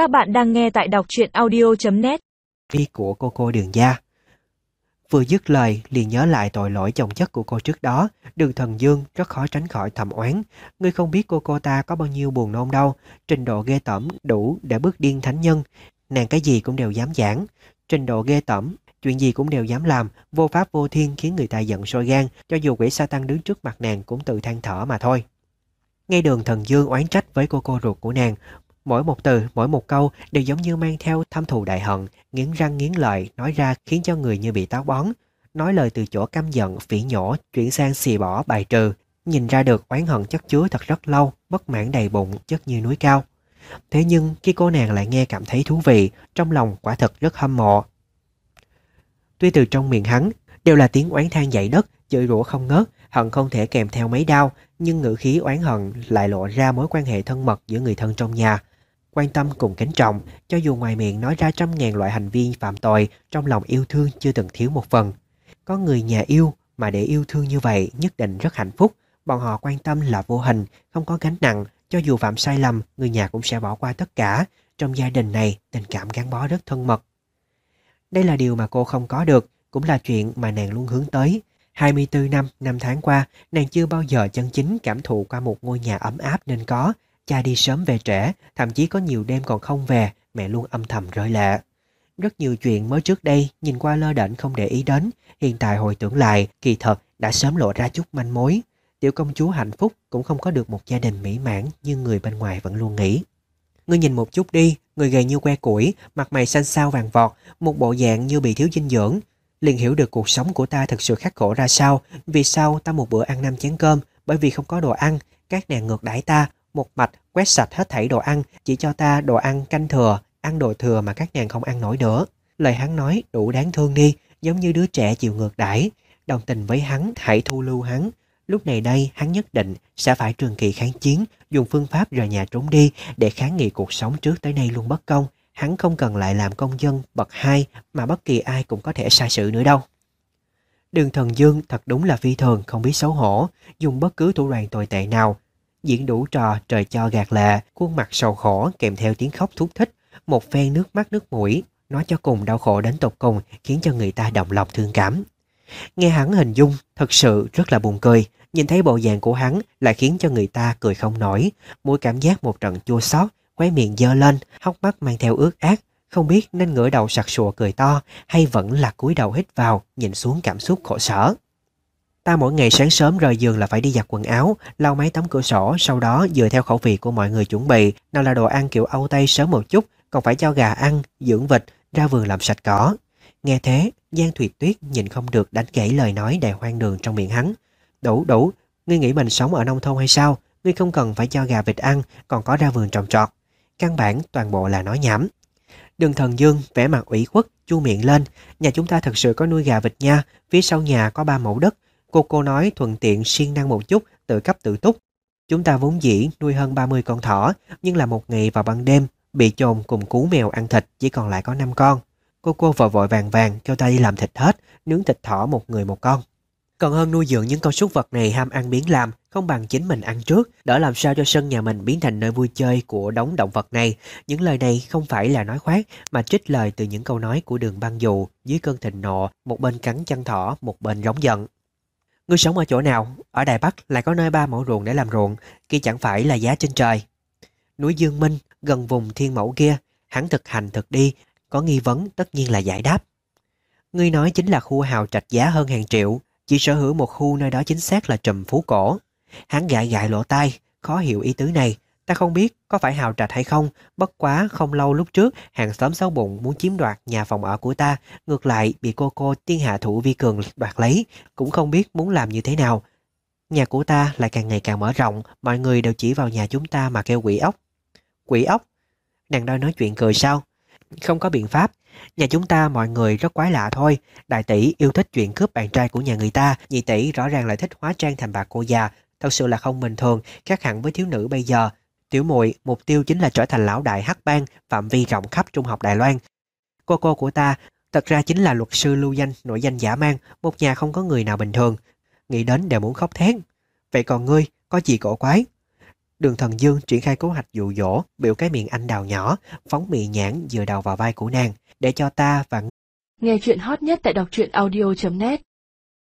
Các bạn đang nghe tại đọc truyện audio.net Vi của cô cô đường gia. Vừa dứt lời liền nhớ lại tội lỗi chồng chất của cô trước đó, đường thần dương rất khó tránh khỏi thầm oán. Ngươi không biết cô cô ta có bao nhiêu buồn nôn đâu, trình độ ghê tởm đủ để bước điên thánh nhân. Nàng cái gì cũng đều dám giảng, trình độ ghê tởm, chuyện gì cũng đều dám làm, vô pháp vô thiên khiến người ta giận sôi gan, cho dù quỷ sa tăng đứng trước mặt nàng cũng tự than thở mà thôi. Ngay đường thần dương oán trách với cô cô ruột của nàng, Mỗi một từ, mỗi một câu đều giống như mang theo thâm thù đại hận, nghiến răng nghiến lợi, nói ra khiến cho người như bị táo bón. Nói lời từ chỗ căm giận, phỉ nhổ, chuyển sang xì bỏ, bài trừ. Nhìn ra được oán hận chất chứa thật rất lâu, bất mãn đầy bụng, chất như núi cao. Thế nhưng khi cô nàng lại nghe cảm thấy thú vị, trong lòng quả thật rất hâm mộ. Tuy từ trong miệng hắn đều là tiếng oán than dậy đất, chửi rủa không ngớt, hận không thể kèm theo mấy đau, nhưng ngữ khí oán hận lại lộ ra mối quan hệ thân mật giữa người thân trong nhà quan tâm cùng kính trọng, cho dù ngoài miệng nói ra trăm ngàn loại hành vi phạm tội, trong lòng yêu thương chưa từng thiếu một phần. Có người nhà yêu mà để yêu thương như vậy nhất định rất hạnh phúc, bọn họ quan tâm là vô hình, không có gánh nặng, cho dù phạm sai lầm, người nhà cũng sẽ bỏ qua tất cả. Trong gia đình này, tình cảm gắn bó rất thân mật. Đây là điều mà cô không có được, cũng là chuyện mà nàng luôn hướng tới. 24 năm, năm tháng qua, nàng chưa bao giờ chân chính cảm thụ qua một ngôi nhà ấm áp nên có, Cha đi sớm về trễ, thậm chí có nhiều đêm còn không về, mẹ luôn âm thầm rơi lệ. Rất nhiều chuyện mới trước đây nhìn qua lơ đễnh không để ý đến, hiện tại hồi tưởng lại, kỳ thật đã sớm lộ ra chút manh mối. Tiểu công chúa hạnh phúc cũng không có được một gia đình mỹ mãn như người bên ngoài vẫn luôn nghĩ. Ngươi nhìn một chút đi, người gầy như que củi, mặt mày xanh xao vàng vọt, một bộ dạng như bị thiếu dinh dưỡng. Liền hiểu được cuộc sống của ta thật sự khắc khổ ra sao, vì sao ta một bữa ăn năm chén cơm, bởi vì không có đồ ăn, các nàng ngược đãi ta, một mạch quét sạch hết thảy đồ ăn, chỉ cho ta đồ ăn canh thừa, ăn đồ thừa mà các nàng không ăn nổi nữa. Lời hắn nói đủ đáng thương đi, giống như đứa trẻ chịu ngược đãi đồng tình với hắn, hãy thu lưu hắn. Lúc này đây, hắn nhất định sẽ phải trường kỳ kháng chiến, dùng phương pháp rời nhà trốn đi để kháng nghị cuộc sống trước tới nay luôn bất công. Hắn không cần lại làm công dân bậc hai mà bất kỳ ai cũng có thể sai sự nữa đâu. Đường thần dương thật đúng là phi thường, không biết xấu hổ, dùng bất cứ thủ đoạn tồi tệ nào diễn đủ trò trời cho gạt lệ, khuôn mặt sầu khổ kèm theo tiếng khóc thúc thích, một phen nước mắt nước mũi, nói cho cùng đau khổ đến tột cùng khiến cho người ta động lòng thương cảm. Nghe hắn hình dung thật sự rất là buồn cười, nhìn thấy bộ dạng của hắn lại khiến cho người ta cười không nổi, mỗi cảm giác một trận chua xót, khóe miệng dơ lên, hốc mắt mang theo ướt át, không biết nên ngửa đầu sặc sụa cười to hay vẫn là cúi đầu hít vào, nhìn xuống cảm xúc khổ sở. Ta mỗi ngày sáng sớm rời giường là phải đi giặt quần áo, lau máy tấm cửa sổ, sau đó dựa theo khẩu vị của mọi người chuẩn bị, nào là đồ ăn kiểu Âu Tây sớm một chút, còn phải cho gà ăn, dưỡng vịt, ra vườn làm sạch cỏ. Nghe thế, Giang Thuyệt Tuyết nhìn không được đánh gãy lời nói đầy hoang đường trong miệng hắn. Đủ, đủ, ngươi nghĩ mình sống ở nông thôn hay sao? Ngươi không cần phải cho gà vịt ăn, còn có ra vườn trồng trọt. Căn bản toàn bộ là nói nhảm. Đường thần dương vẻ mặt ủy khuất, chu miệng lên. Nhà chúng ta thật sự có nuôi gà vịt nha, phía sau nhà có ba mẫu đất, Cô cô nói thuận tiện siêng năng một chút, tự cấp tự túc. Chúng ta vốn dĩ nuôi hơn 30 con thỏ, nhưng là một ngày vào ban đêm, bị chồn cùng cú mèo ăn thịt chỉ còn lại có 5 con. Cô cô vội vội vàng vàng kêu ta đi làm thịt hết, nướng thịt thỏ một người một con. Còn hơn nuôi dưỡng những con súc vật này ham ăn biến làm, không bằng chính mình ăn trước, đỡ làm sao cho sân nhà mình biến thành nơi vui chơi của đống động vật này. Những lời này không phải là nói khoác, mà trích lời từ những câu nói của đường băng dù, dưới cơn thịnh nộ, một bên cắn chân thỏ, một bên rống giận. Ngươi sống ở chỗ nào? Ở Đài Bắc lại có nơi ba mẫu ruộng để làm ruộng, kia chẳng phải là giá trên trời. Núi Dương Minh, gần vùng thiên mẫu kia, hắn thực hành thực đi, có nghi vấn tất nhiên là giải đáp. Ngươi nói chính là khu hào trạch giá hơn hàng triệu, chỉ sở hữu một khu nơi đó chính xác là trùm phú cổ. Hắn gại gại lỗ tai, khó hiểu ý tứ này, Ta không biết có phải hào trạch hay không, bất quá không lâu lúc trước hàng xóm xấu bụng muốn chiếm đoạt nhà phòng ở của ta, ngược lại bị cô cô tiên hạ thủ vi cường đoạt lấy, cũng không biết muốn làm như thế nào. Nhà của ta lại càng ngày càng mở rộng, mọi người đều chỉ vào nhà chúng ta mà kêu quỷ ốc. Quỷ ốc? Nàng đôi nói chuyện cười sao? Không có biện pháp, Nhà chúng ta mọi người rất quái lạ thôi. Đại tỷ yêu thích chuyện cướp bạn trai của nhà người ta. Nhị tỷ rõ ràng lại thích hóa trang thành bà cô già. Thật sự là không bình thường, khác hẳn với thiếu nữ bây giờ. Tiểu muội mục tiêu chính là trở thành lão đại hắc bang phạm vi rộng khắp trung học Đài Loan. Cô cô của ta thật ra chính là luật sư lưu danh nổi danh giả mang, một nhà không có người nào bình thường. Nghĩ đến đều muốn khóc thét. Vậy còn ngươi, có gì cổ quái? Đường thần dương triển khai kế hoạch dụ dỗ, biểu cái miệng anh đào nhỏ, phóng mị nhãn dựa đầu vào vai của nàng, để cho ta và Nghe chuyện hot nhất tại đọc truyện audio.net